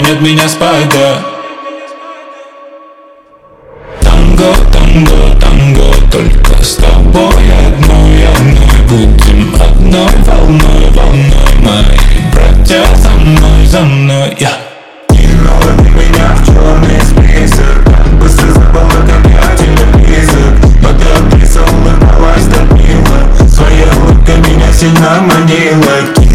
Нет меня спайда Танго, танго, танго, только с тобой одной, одной. Будем одной волной, волной. Мои братья за мной, за мной Я. Не меня в черный список. Быстро забыл это сильно манила.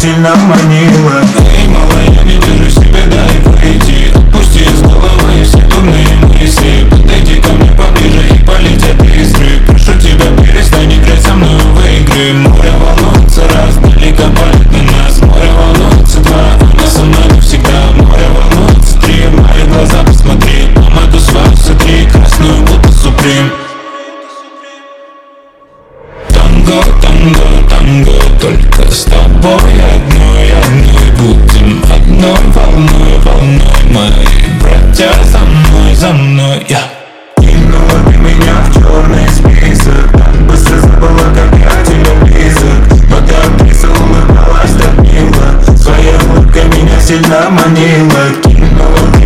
sitting on my new тобой одной, одной Будем одной волной, волной Мои братья за мной, за мной Я кинула меня в черный список быстро забыла, как я тебе близок Но так близко улыбалась, так Своей улыбкой меня сильно манила Кинула